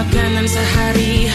Makanan sehari.